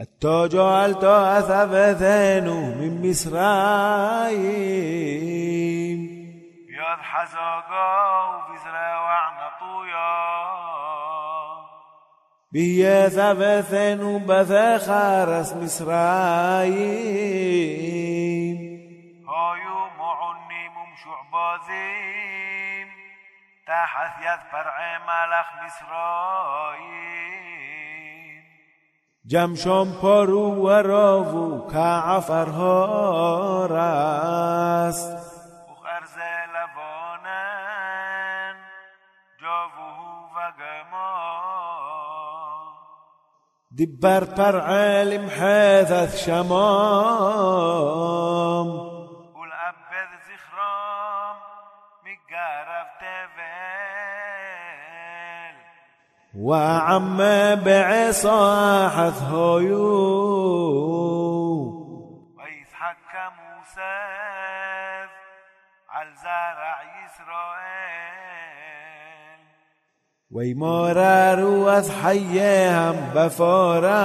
التوج جعلتو أثبتنو من مصرايم ياد حزاقا وبزرا وعنطويا بيه ثبتنو بثخارس مصرايم هايو معني ممشوع بازيم تحت يد فرع ملخ مصرايم جمشان پارو و راو کعفرها رست بخرز لبانن جاوه و گما دبر پر علم حیثت شما وعم بعصاحث هيو ويضحك موسى على زرع إسرائيل. ويمرر وثحيهم بفارخ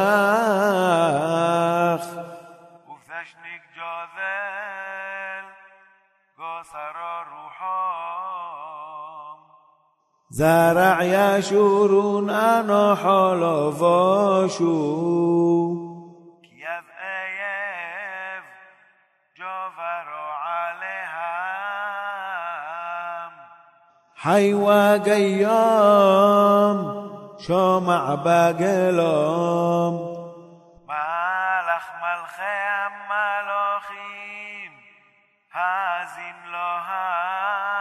زرع یشورون انا حالا واشو. کیف ایف جاور علیهم. حیوا گیام شامع بگلام ملخ ملخیم ملاخیم هزین لاهم.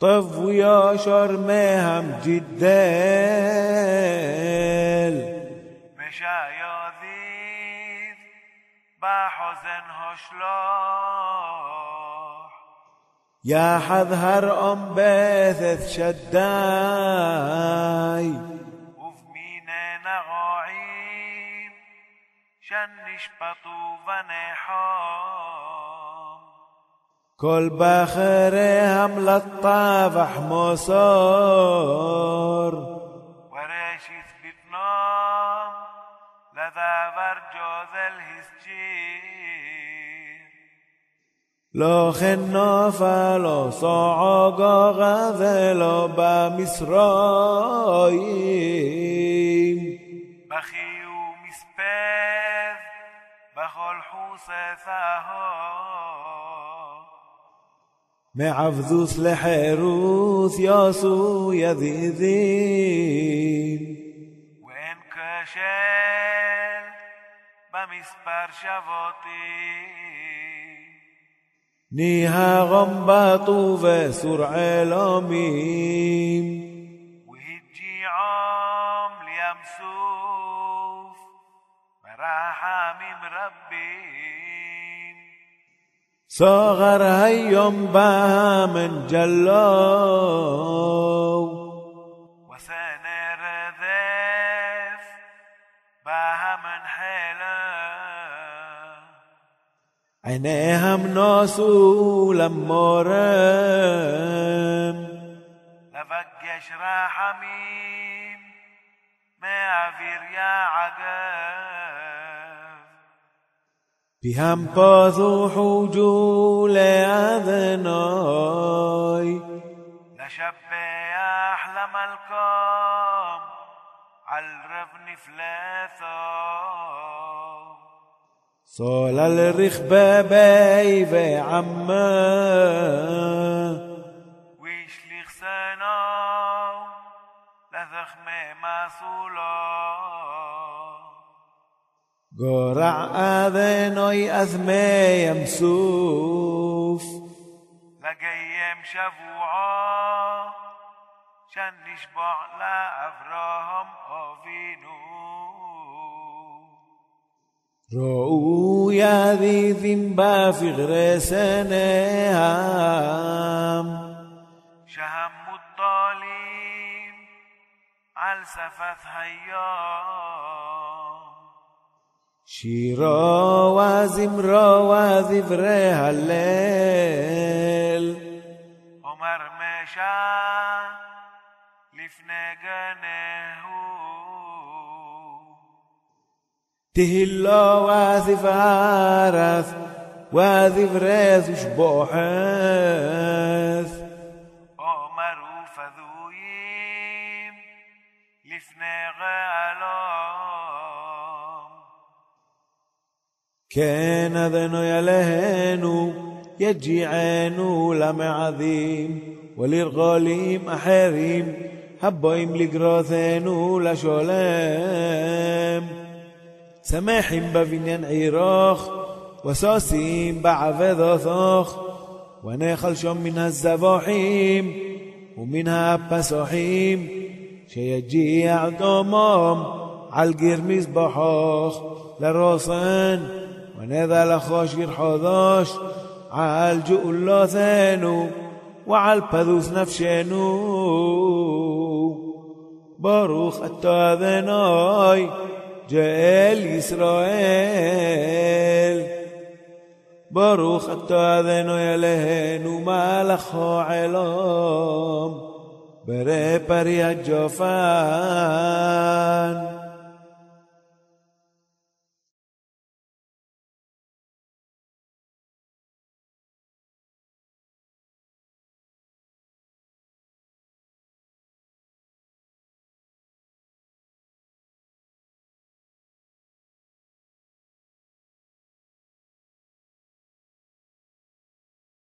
طف ويا شرمهم جدال. مشاياذيذ بحزن هشلاح يا حذهر أم باثث شداي. وفي مينا نغاعيم شنش ونحام كل بخرهم للطافح مصار وراشي بتنام لذا برجوز الهسجير لو خنا فلا صعقا غذلا بمصرايم بخي ومسباذ بخل حوسفها معفذوس لحروث ياسو يذيذين وإن كشل بمسبر شفاطي؟ نيها غنباطو وسرع لاميم وهجي عام ليمسوف مراحة مربين صغر هيم بها من جلاو وسنة رذاف بها من حلا عينيهم ناسو لما رم لفقش رحميم ما عفير يا عقاب بهم باذو حجول أذناي لشب يا أحلى ملكام عالرفن فلاثة صال الرخبة باي بعما ويش لي خسانا لذخم مسؤولا قرع أذناي أثمي يمسوف لقيم شفوعا شن نشبع لأفراهم أفينو رؤوا يا ذي ذنبا في غرسنهم شهم الضالين على سفث هيام שירו וזמרו ודברי הלל. עומר משה לפני גנהו. תהילו וזברת ודברי זושבוחת. עומר ופדויים לפני גאלות. كان ذنو يلهانو يجيعانو لم عظيم ولرغاليم أحاريم هبايم لجراثانو لشولام سماحيم بفينيان عراخ وساسيم بعفذا ثاخ وناخل شم منها الزباحيم ومنها بساحيم شيجيع على القرمز بحاخ لراسان ونذا لخوش غير حوضوش عالجو الله ثانو وعال بذوث نفشانو باروخ التاذناي جاء إسرائيل. باروخ التاذناي لهنو ما لخو علوم بري بري الجوفان